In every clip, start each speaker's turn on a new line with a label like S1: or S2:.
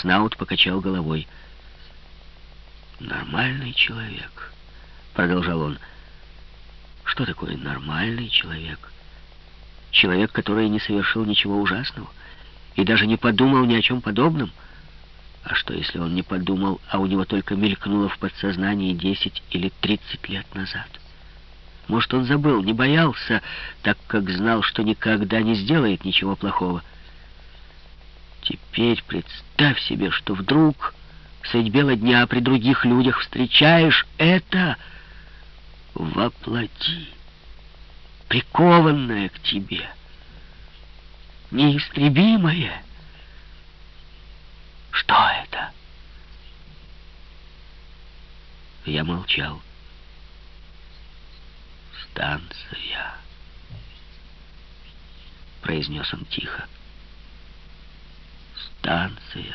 S1: Снаут покачал головой. «Нормальный человек», — продолжал он. «Что такое нормальный человек?» Человек, который не совершил ничего ужасного и даже не подумал ни о чем подобном. А что, если он не подумал, а у него только мелькнуло в подсознании 10 или 30 лет назад? Может, он забыл, не боялся, так как знал, что никогда не сделает ничего плохого. Теперь представь себе, что вдруг средь бела дня при других людях встречаешь это воплоти прикованное к тебе, неистребимое. Что это? Я молчал. «Станция», — произнес он тихо. «Станция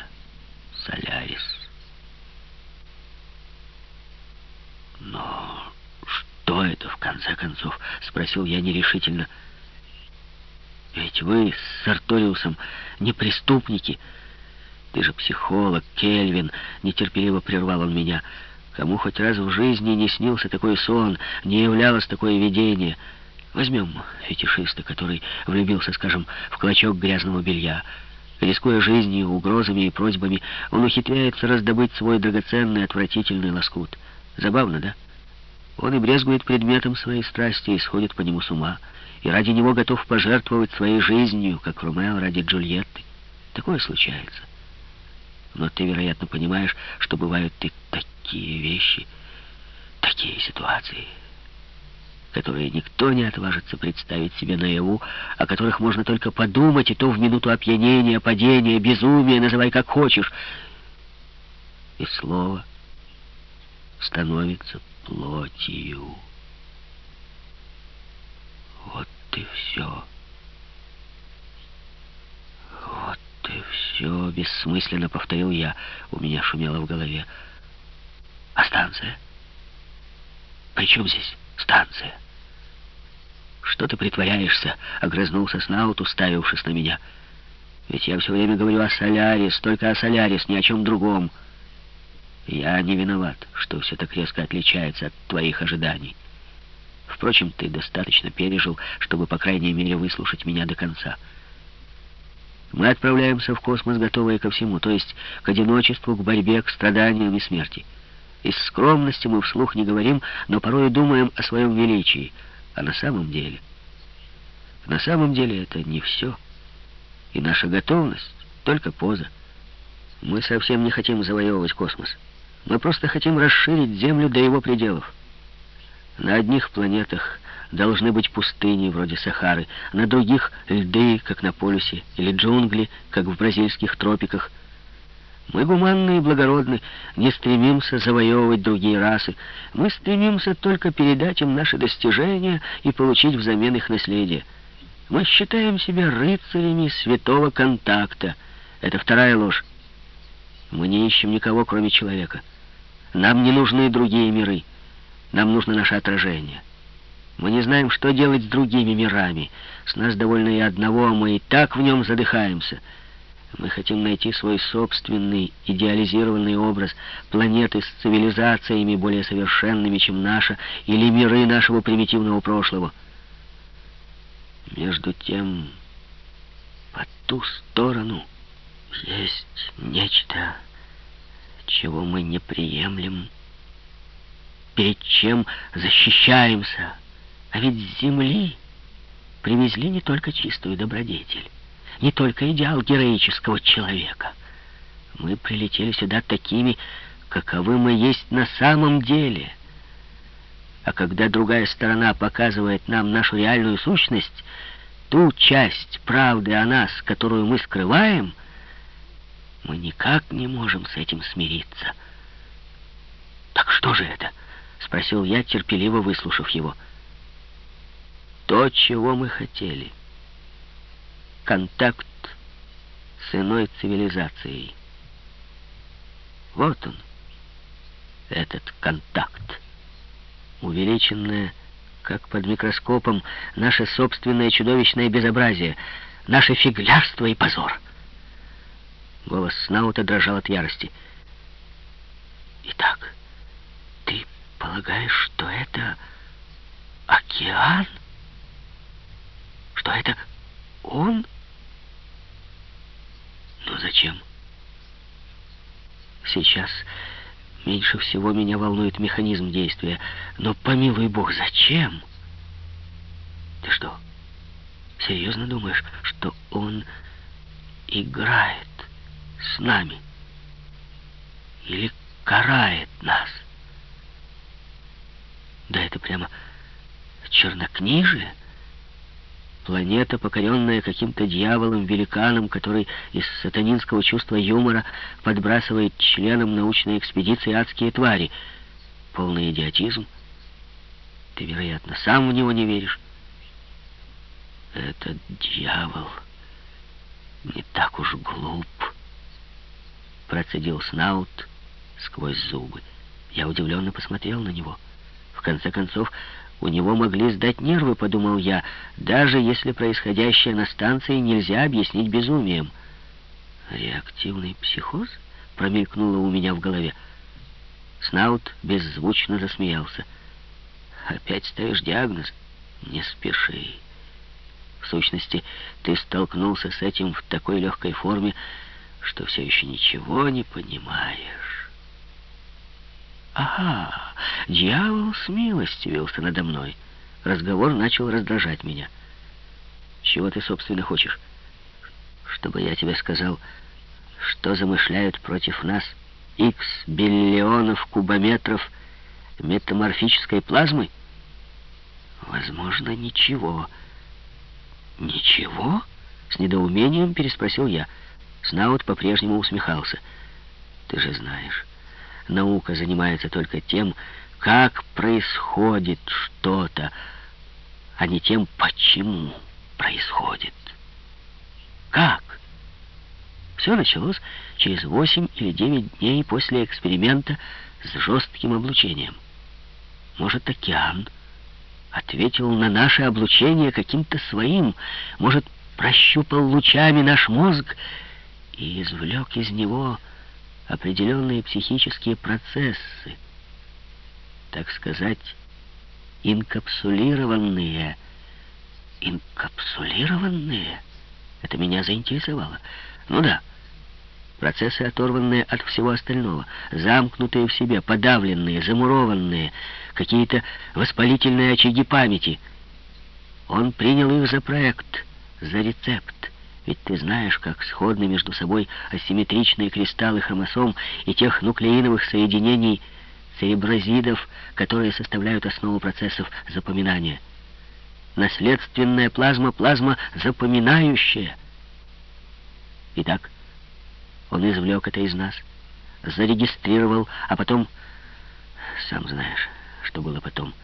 S1: Солярис». Но «Что это, в конце концов?» — спросил я нерешительно. «Ведь вы с Сарториусом не преступники. Ты же психолог, Кельвин!» — нетерпеливо прервал он меня. «Кому хоть раз в жизни не снился такой сон, не являлось такое видение?» Возьмем фетишиста, который влюбился, скажем, в клочок грязного белья. Рискуя жизнью, угрозами и просьбами, он ухитряется раздобыть свой драгоценный, отвратительный лоскут. Забавно, да? Он и брезгует предметом своей страсти и сходит по нему с ума, и ради него готов пожертвовать своей жизнью, как Ромео ради Джульетты. Такое случается. Но ты, вероятно, понимаешь, что бывают и такие вещи, такие ситуации, которые никто не отважится представить себе наяву, о которых можно только подумать, и то в минуту опьянения, падения, безумия, называй как хочешь. И слово становится плотью. Вот и все. Вот и все, бессмысленно повторил я. У меня шумело в голове. А станция? При чем здесь станция? Что ты притворяешься? Огрызнулся Снаут, уставившись на меня. Ведь я все время говорю о Солярис, только о Солярис, ни о чем другом. Я не виноват, что все так резко отличается от твоих ожиданий. Впрочем, ты достаточно пережил, чтобы, по крайней мере, выслушать меня до конца. Мы отправляемся в космос, готовые ко всему, то есть к одиночеству, к борьбе, к страданиям и смерти. Из скромности мы вслух не говорим, но порой думаем о своем величии. А на самом деле... На самом деле это не все. И наша готовность — только поза. Мы совсем не хотим завоевывать космос. Мы просто хотим расширить Землю до его пределов. На одних планетах должны быть пустыни, вроде Сахары, на других — льды, как на полюсе, или джунгли, как в бразильских тропиках. Мы гуманны и благородны, не стремимся завоевывать другие расы. Мы стремимся только передать им наши достижения и получить взамен их наследие. Мы считаем себя рыцарями святого контакта. Это вторая ложь. Мы не ищем никого, кроме человека. Нам не нужны другие миры. Нам нужно наше отражение. Мы не знаем, что делать с другими мирами. С нас довольно и одного, а мы и так в нем задыхаемся. Мы хотим найти свой собственный идеализированный образ планеты с цивилизациями более совершенными, чем наша, или миры нашего примитивного прошлого. Между тем, по ту сторону есть нечто чего мы не приемлем, перед чем защищаемся. А ведь с земли привезли не только чистую добродетель, не только идеал героического человека. Мы прилетели сюда такими, каковы мы есть на самом деле. А когда другая сторона показывает нам нашу реальную сущность, ту часть правды о нас, которую мы скрываем — мы никак не можем с этим смириться. «Так что же это?» — спросил я, терпеливо выслушав его. «То, чего мы хотели. Контакт с иной цивилизацией. Вот он, этот контакт. Увеличенное, как под микроскопом, наше собственное чудовищное безобразие, наше фиглярство и позор». Голос Снаута дрожал от ярости. «Итак, ты полагаешь, что это океан? Что это он? Ну зачем? Сейчас меньше всего меня волнует механизм действия. Но, помилуй бог, зачем? Ты что, серьезно думаешь, что он играет с нами? Или карает нас? Да это прямо чернокнижие. Планета, покоренная каким-то дьяволом-великаном, который из сатанинского чувства юмора подбрасывает членам научной экспедиции адские твари. Полный идиотизм. Ты, вероятно, сам в него не веришь. Этот дьявол не так уж глуп, процедил Снаут сквозь зубы. Я удивленно посмотрел на него. В конце концов, у него могли сдать нервы, подумал я, даже если происходящее на станции нельзя объяснить безумием. Реактивный психоз промелькнуло у меня в голове. Снаут беззвучно засмеялся. Опять ставишь диагноз? Не спеши. В сущности, ты столкнулся с этим в такой легкой форме, что все еще ничего не понимаешь. Ага, дьявол смилостивился надо мной. Разговор начал раздражать меня. Чего ты, собственно, хочешь? Чтобы я тебе сказал, что замышляют против нас икс биллионов кубометров метаморфической плазмы? Возможно, ничего. Ничего? С недоумением переспросил я. Снаут по-прежнему усмехался. Ты же знаешь наука занимается только тем, как происходит что-то, а не тем, почему происходит. Как? Все началось через 8 или 9 дней после эксперимента с жестким облучением. Может, океан ответил на наше облучение каким-то своим, может, прощупал лучами наш мозг и извлек из него определенные психические процессы, так сказать, инкапсулированные. Инкапсулированные? Это меня заинтересовало. Ну да, процессы, оторванные от всего остального, замкнутые в себе, подавленные, замурованные, какие-то воспалительные очаги памяти. Он принял их за проект, за рецепт. Ведь ты знаешь, как сходны между собой асимметричные кристаллы хромосом и тех нуклеиновых соединений цереброзидов, которые составляют основу процессов запоминания. Наследственная плазма — плазма запоминающая. Итак, он извлек это из нас, зарегистрировал, а потом... Сам знаешь, что было потом —